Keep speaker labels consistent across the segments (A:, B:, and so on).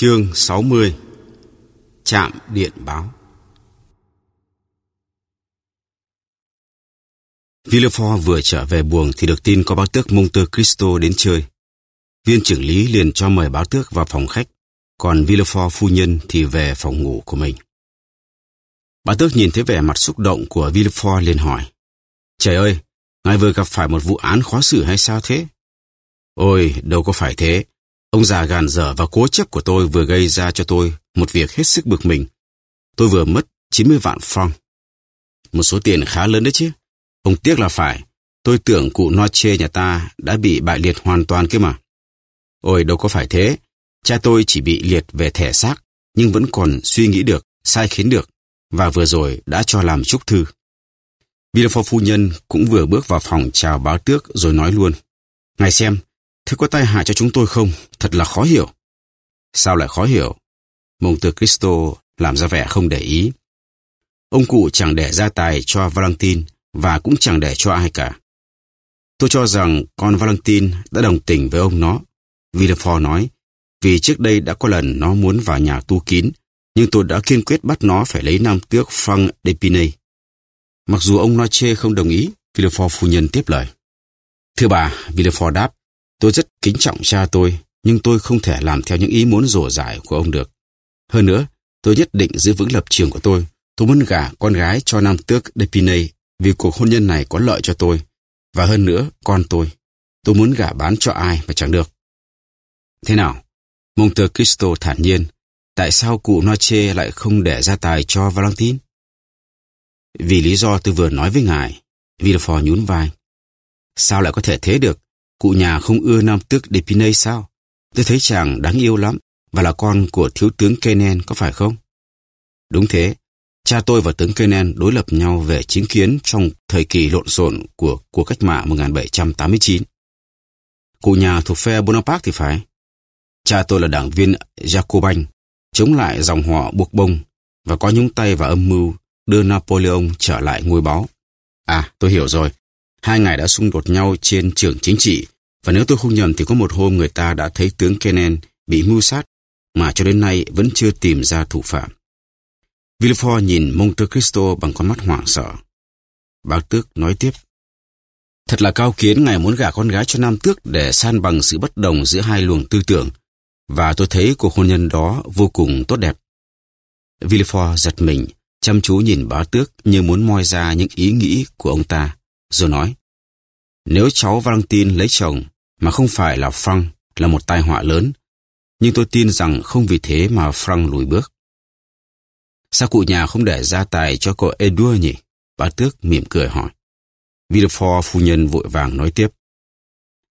A: Chương 60 Trạm điện báo Villefort vừa trở về buồng thì được tin có báo tước Monte Cristo đến chơi. Viên trưởng lý liền cho mời báo tước vào phòng khách, còn Villefort phu nhân thì về phòng ngủ của mình. Báo tước nhìn thấy vẻ mặt xúc động của Villefort liền hỏi. Trời ơi, ngài vừa gặp phải một vụ án khó xử hay sao thế? Ôi, đâu có phải thế. Ông già gàn dở và cố chấp của tôi vừa gây ra cho tôi một việc hết sức bực mình. Tôi vừa mất 90 vạn franc. Một số tiền khá lớn đấy chứ. Ông tiếc là phải. Tôi tưởng cụ Noche nhà ta đã bị bại liệt hoàn toàn kia mà. Ôi đâu có phải thế. Cha tôi chỉ bị liệt về thể xác, nhưng vẫn còn suy nghĩ được, sai khiến được, và vừa rồi đã cho làm chúc thư. Villefort phu nhân cũng vừa bước vào phòng chào báo tước rồi nói luôn. Ngài xem, Thế có tai hại cho chúng tôi không? Thật là khó hiểu. Sao lại khó hiểu? Monte Cristo làm ra vẻ không để ý. Ông cụ chẳng để ra tài cho Valentin và cũng chẳng để cho ai cả. Tôi cho rằng con Valentin đã đồng tình với ông nó. Villefort nói, vì trước đây đã có lần nó muốn vào nhà tu kín, nhưng tôi đã kiên quyết bắt nó phải lấy nam tước Frank Depinay. Mặc dù ông Noche không đồng ý, Villefort phu nhân tiếp lời. Thưa bà, Villefort đáp, Tôi rất kính trọng cha tôi, nhưng tôi không thể làm theo những ý muốn rổ rải của ông được. Hơn nữa, tôi nhất định giữ vững lập trường của tôi. Tôi muốn gả con gái cho nam tước Depinay vì cuộc hôn nhân này có lợi cho tôi. Và hơn nữa, con tôi. Tôi muốn gả bán cho ai mà chẳng được. Thế nào? Monte Cristo thản nhiên. Tại sao cụ Noche lại không để ra tài cho Valentin? Vì lý do tôi vừa nói với ngài, Villefort nhún vai. Sao lại có thể thế được? Cụ nhà không ưa nam tước Depinay sao? Tôi thấy chàng đáng yêu lắm và là con của thiếu tướng Kenen có phải không? Đúng thế, cha tôi và tướng Kenen đối lập nhau về chính kiến trong thời kỳ lộn xộn của cuộc cách mạng 1789. Cụ nhà thuộc phe Bonaparte thì phải. Cha tôi là đảng viên Jacobin, chống lại dòng họ buộc bông và có nhúng tay vào âm mưu đưa Napoleon trở lại ngôi báu. À, tôi hiểu rồi. Hai ngài đã xung đột nhau trên trường chính trị, và nếu tôi không nhầm thì có một hôm người ta đã thấy tướng Kenen bị mưu sát, mà cho đến nay vẫn chưa tìm ra thủ phạm. Villefort nhìn Monte Cristo bằng con mắt hoảng sợ. Bác tước nói tiếp. Thật là cao kiến ngài muốn gả con gái cho nam tước để san bằng sự bất đồng giữa hai luồng tư tưởng, và tôi thấy cuộc hôn nhân đó vô cùng tốt đẹp. Villefort giật mình, chăm chú nhìn bá tước như muốn moi ra những ý nghĩ của ông ta rồi nói, nếu cháu Valentin lấy chồng mà không phải là Frank là một tai họa lớn, nhưng tôi tin rằng không vì thế mà Frank lùi bước. Sao cụ nhà không để ra tài cho cậu Edua nhỉ? Bà Tước mỉm cười hỏi. Villefort phu nhân vội vàng nói tiếp.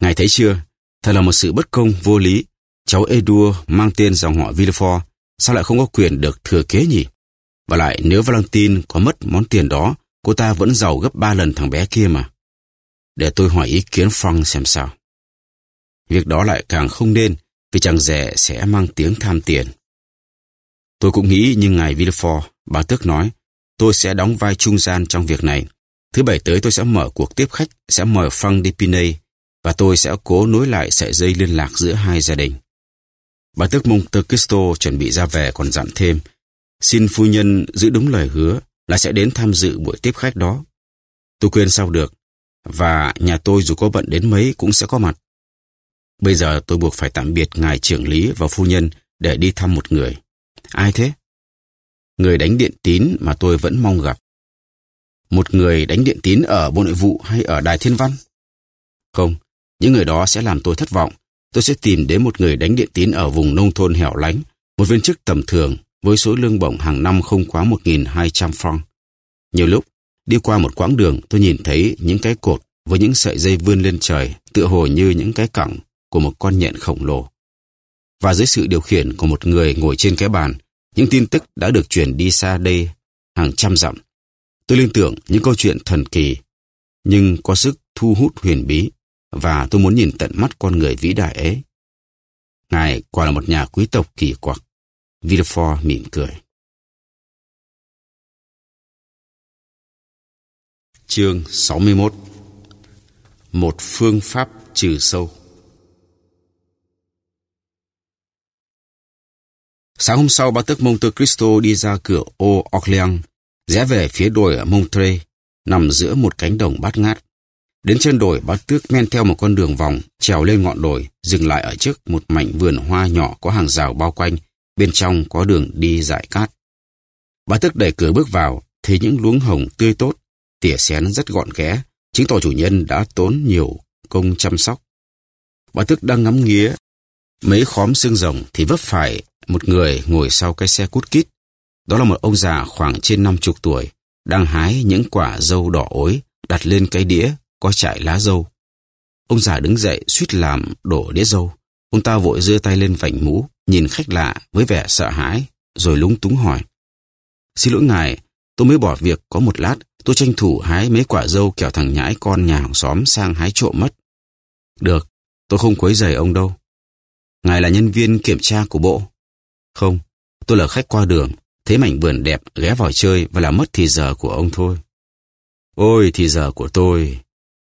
A: Ngài thấy chưa, thật là một sự bất công vô lý. Cháu Edua mang tên dòng họ Villefort, sao lại không có quyền được thừa kế nhỉ? Và lại nếu Valentin có mất món tiền đó Cô ta vẫn giàu gấp ba lần thằng bé kia mà. Để tôi hỏi ý kiến Frank xem sao. Việc đó lại càng không nên vì chàng rẻ sẽ mang tiếng tham tiền. Tôi cũng nghĩ như ngài Villefort, bà Tước nói, tôi sẽ đóng vai trung gian trong việc này. Thứ bảy tới tôi sẽ mở cuộc tiếp khách, sẽ mời Frank Depinay và tôi sẽ cố nối lại sợi dây liên lạc giữa hai gia đình. Bà Tước Monte Cristo chuẩn bị ra về còn dặn thêm, xin phu nhân giữ đúng lời hứa là sẽ đến tham dự buổi tiếp khách đó. Tôi khuyên sao được, và nhà tôi dù có bận đến mấy cũng sẽ có mặt. Bây giờ tôi buộc phải tạm biệt ngài trưởng lý và phu nhân để đi thăm một người. Ai thế? Người đánh điện tín mà tôi vẫn mong gặp. Một người đánh điện tín ở Bộ Nội vụ hay ở Đài Thiên Văn? Không, những người đó sẽ làm tôi thất vọng. Tôi sẽ tìm đến một người đánh điện tín ở vùng nông thôn hẻo lánh, một viên chức tầm thường với số lương bổng hàng năm không quá 1.200 franc. Nhiều lúc, đi qua một quãng đường tôi nhìn thấy những cái cột với những sợi dây vươn lên trời tựa hồ như những cái cẳng của một con nhện khổng lồ. Và dưới sự điều khiển của một người ngồi trên cái bàn, những tin tức đã được truyền đi xa đây hàng trăm dặm. Tôi liên tưởng những câu chuyện thần kỳ, nhưng có sức thu hút huyền bí, và tôi muốn nhìn tận mắt con người vĩ đại ấy. Ngài quả là một nhà quý tộc kỳ quặc. Villefort mỉm cười. Chương 61 Một phương pháp trừ sâu Sáng hôm sau, ba tước Monte Cristo đi ra cửa ô Orleans, rẽ về phía đồi ở Montreux, nằm giữa một cánh đồng bát ngát. Đến chân đồi, ba tước men theo một con đường vòng, trèo lên ngọn đồi, dừng lại ở trước một mảnh vườn hoa nhỏ có hàng rào bao quanh, bên trong có đường đi dải cát. bà tức đẩy cửa bước vào, thấy những luống hồng tươi tốt, tỉa xén rất gọn ghẽ, chứng tỏ chủ nhân đã tốn nhiều công chăm sóc. bà tức đang ngắm nghía mấy khóm xương rồng thì vấp phải một người ngồi sau cái xe cút kít. Đó là một ông già khoảng trên năm chục tuổi, đang hái những quả dâu đỏ ối đặt lên cái đĩa có trải lá dâu. Ông già đứng dậy suýt làm đổ đĩa dâu. Ông ta vội giơ tay lên vảnh mũ, nhìn khách lạ với vẻ sợ hãi, rồi lúng túng hỏi. Xin lỗi ngài, tôi mới bỏ việc có một lát, tôi tranh thủ hái mấy quả dâu kẻo thằng nhãi con nhà hàng xóm sang hái trộm mất. Được, tôi không quấy rầy ông đâu. Ngài là nhân viên kiểm tra của bộ. Không, tôi là khách qua đường, thấy mảnh vườn đẹp ghé vào chơi và làm mất thì giờ của ông thôi. Ôi thì giờ của tôi.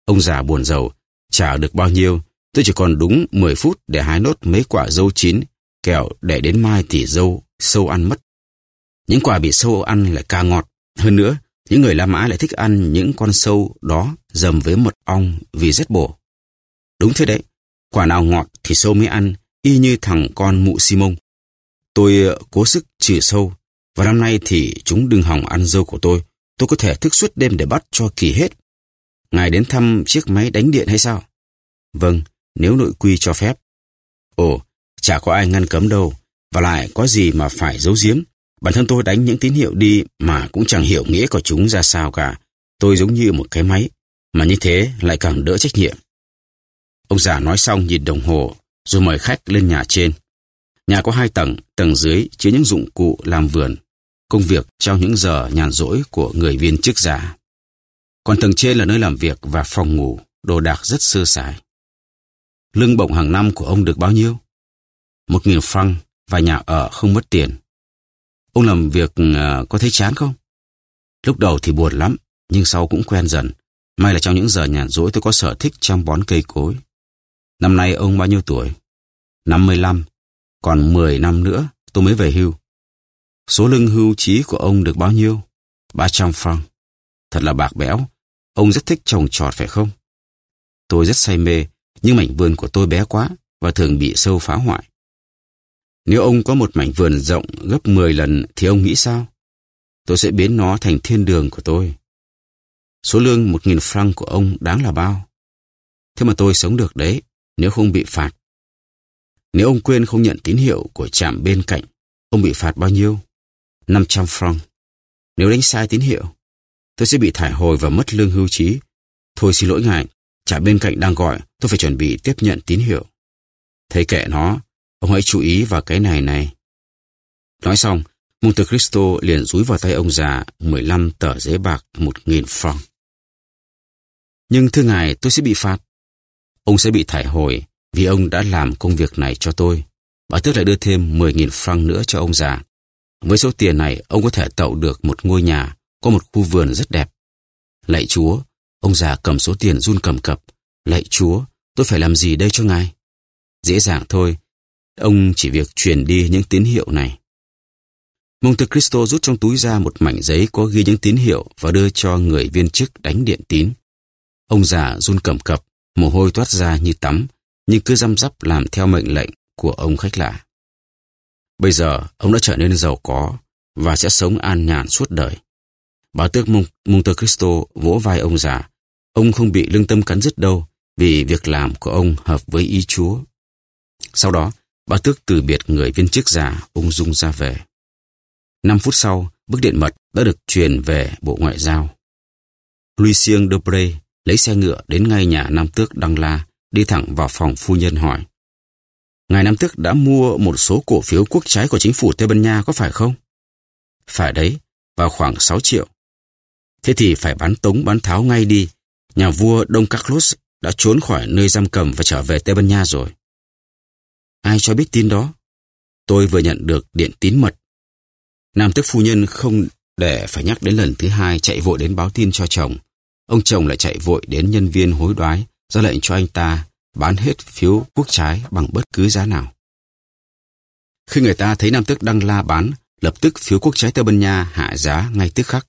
A: Ông già buồn rầu, trả được bao nhiêu, tôi chỉ còn đúng 10 phút để hái nốt mấy quả dâu chín, kẹo để đến mai thì dâu sâu ăn mất. Những quả bị sâu ăn lại càng ngọt. Hơn nữa, những người La Mã lại thích ăn những con sâu đó dầm với mật ong vì rất bổ. Đúng thế đấy, quả nào ngọt thì sâu mới ăn, y như thằng con mụ Simon. Tôi ờ, cố sức trừ sâu, và năm nay thì chúng đừng hỏng ăn dâu của tôi. Tôi có thể thức suốt đêm để bắt cho kỳ hết. Ngài đến thăm chiếc máy đánh điện hay sao? Vâng, nếu nội quy cho phép. Ồ, chả có ai ngăn cấm đâu, và lại có gì mà phải giấu giếm. Bản thân tôi đánh những tín hiệu đi mà cũng chẳng hiểu nghĩa của chúng ra sao cả. Tôi giống như một cái máy, mà như thế lại càng đỡ trách nhiệm. Ông già nói xong nhìn đồng hồ, rồi mời khách lên nhà trên. Nhà có hai tầng, tầng dưới chứa những dụng cụ làm vườn, công việc trong những giờ nhàn rỗi của người viên chức già. Còn tầng trên là nơi làm việc và phòng ngủ, đồ đạc rất sơ sài. Lương bổng hàng năm của ông được bao nhiêu? Một nghìn franc và nhà ở không mất tiền. Ông làm việc à, có thấy chán không? Lúc đầu thì buồn lắm, nhưng sau cũng quen dần. May là trong những giờ nhàn rỗi tôi có sở thích chăm bón cây cối. Năm nay ông bao nhiêu tuổi? 55. Còn 10 năm nữa tôi mới về hưu. Số lương hưu trí của ông được bao nhiêu? 300 franc. Thật là bạc bẽo. Ông rất thích trồng trọt phải không? Tôi rất say mê, nhưng mảnh vườn của tôi bé quá và thường bị sâu phá hoại. Nếu ông có một mảnh vườn rộng gấp 10 lần thì ông nghĩ sao? Tôi sẽ biến nó thành thiên đường của tôi. Số lương 1.000 franc của ông đáng là bao? Thế mà tôi sống được đấy, nếu không bị phạt. Nếu ông quên không nhận tín hiệu của trạm bên cạnh, ông bị phạt bao nhiêu? 500 franc. Nếu đánh sai tín hiệu, tôi sẽ bị thải hồi và mất lương hưu trí. Thôi xin lỗi ngài, chả bên cạnh đang gọi, tôi phải chuẩn bị tiếp nhận tín hiệu. Thấy kệ nó, ông hãy chú ý vào cái này này. Nói xong, Monte Cristo liền rúi vào tay ông già 15 tờ giấy bạc 1.000 franc. Nhưng thưa ngài, tôi sẽ bị phạt. Ông sẽ bị thải hồi vì ông đã làm công việc này cho tôi. Bà Tước lại đưa thêm 10.000 franc nữa cho ông già. Với số tiền này, ông có thể tậu được một ngôi nhà, có một khu vườn rất đẹp. Lạy Chúa, ông già cầm số tiền run cầm cập. Lạy Chúa, tôi phải làm gì đây cho ngài? Dễ dàng thôi, ông chỉ việc truyền đi những tín hiệu này. Monte Cristo rút trong túi ra một mảnh giấy có ghi những tín hiệu và đưa cho người viên chức đánh điện tín. Ông già run cầm cập, mồ hôi toát ra như tắm, nhưng cứ răm rắp làm theo mệnh lệnh của ông khách lạ. Bây giờ, ông đã trở nên giàu có và sẽ sống an nhàn suốt đời. Bà tước Monte Cristo vỗ vai ông già. Ông không bị lương tâm cắn rứt đâu vì việc làm của ông hợp với ý Chúa. Sau đó, bà tước từ biệt người viên chức già ung dung ra về. Năm phút sau, bức điện mật đã được truyền về Bộ Ngoại giao. Lucien Debré lấy xe ngựa đến ngay nhà Nam Tước Đăng La, đi thẳng vào phòng phu nhân hỏi. Ngài Nam Tước đã mua một số cổ phiếu quốc trái của chính phủ Tây Ban Nha có phải không? Phải đấy, vào khoảng 6 triệu. Thế thì phải bán tống bán tháo ngay đi. Nhà vua Đông Carlos đã trốn khỏi nơi giam cầm và trở về Tây Ban Nha rồi. Ai cho biết tin đó? Tôi vừa nhận được điện tín mật. Nam tước phu nhân không để phải nhắc đến lần thứ hai chạy vội đến báo tin cho chồng. Ông chồng lại chạy vội đến nhân viên hối đoái, ra lệnh cho anh ta bán hết phiếu quốc trái bằng bất cứ giá nào. Khi người ta thấy Nam Tước Đăng La bán, lập tức phiếu quốc trái Tây Ban Nha hạ giá ngay tức khắc.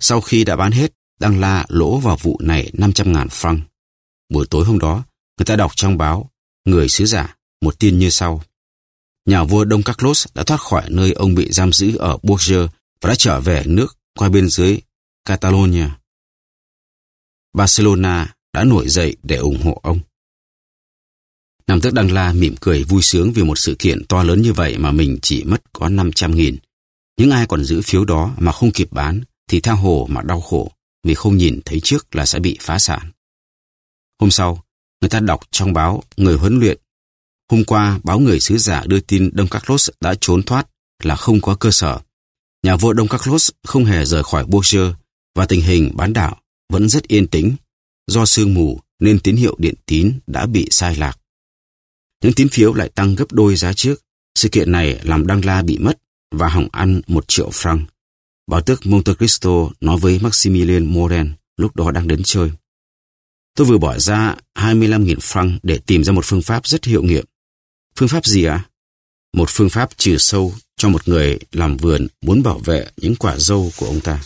A: Sau khi đã bán hết, Đăng La lỗ vào vụ này 500.000 franc. Buổi tối hôm đó, người ta đọc trong báo, người sứ giả, một tin như sau. Nhà vua Đông Carlos đã thoát khỏi nơi ông bị giam giữ ở Bourges và đã trở về nước qua biên giới Catalonia. Barcelona đã nổi dậy để ủng hộ ông. Nam tước Đăng La mỉm cười vui sướng vì một sự kiện to lớn như vậy mà mình chỉ mất có 500 nghìn. Những ai còn giữ phiếu đó mà không kịp bán thì tha hồ mà đau khổ vì không nhìn thấy trước là sẽ bị phá sản. Hôm sau, người ta đọc trong báo Người huấn luyện. Hôm qua, báo Người sứ giả đưa tin Đông Carlos đã trốn thoát là không có cơ sở. Nhà vua Đông Carlos không hề rời khỏi Bourges và tình hình bán đảo vẫn rất yên tĩnh. Do sương mù nên tín hiệu điện tín đã bị sai lạc. Những tín phiếu lại tăng gấp đôi giá trước. Sự kiện này làm Đăng La bị mất và hỏng ăn một triệu franc. Bảo tước Monte Cristo nói với Maximilian Moren lúc đó đang đến chơi. Tôi vừa bỏ ra 25.000 franc để tìm ra một phương pháp rất hiệu nghiệm. Phương pháp gì ạ? À? Một phương pháp trừ sâu cho một người làm vườn muốn bảo vệ những quả dâu của ông ta.